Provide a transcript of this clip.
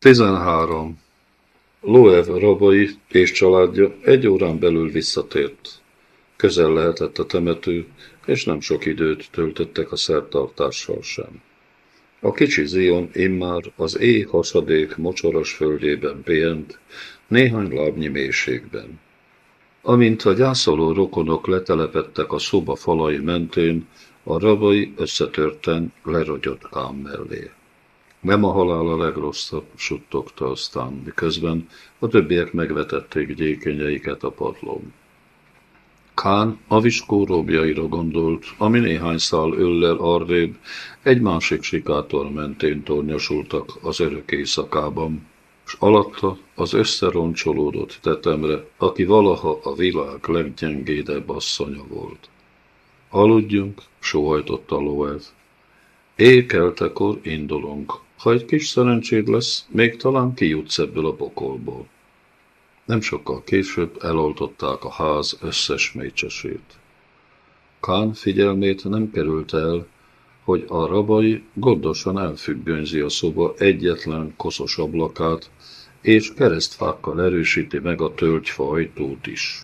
13. Loev rabai és családja egy órán belül visszatért. Közel lehetett a temető, és nem sok időt töltöttek a szertartással sem. A kicsi Zion immár az éj hasadék mocsaras földjében pihent, néhány lábnyi mélységben. Amint a gyászoló rokonok letelepettek a szoba falai mentén, a rabai összetörten lerogyott Kám mellé. Nem a halál a legrosszabb, suttogta aztán, miközben a többiek megvetették gyékenyeiket a padlón. Kán a viskó róbjaira gondolt, ami néhány szál öllel arrébb egy másik sikátor mentén tornyosultak az örök éjszakában, s alatta az összeroncsolódott tetemre, aki valaha a világ leggyengédebb asszonya volt. Aludjunk, sóhajtotta Loev. Ékeltekor indulunk. Ha egy kis szerencséd lesz, még talán kijutsz ebből a pokolból. Nem sokkal később eloltották a ház összes mécsesét. Kán figyelmét nem került el, hogy a rabai gondosan elfüggönyzi a szoba egyetlen koszos ablakát, és keresztfákkal erősíti meg a tölgyfa ajtót is.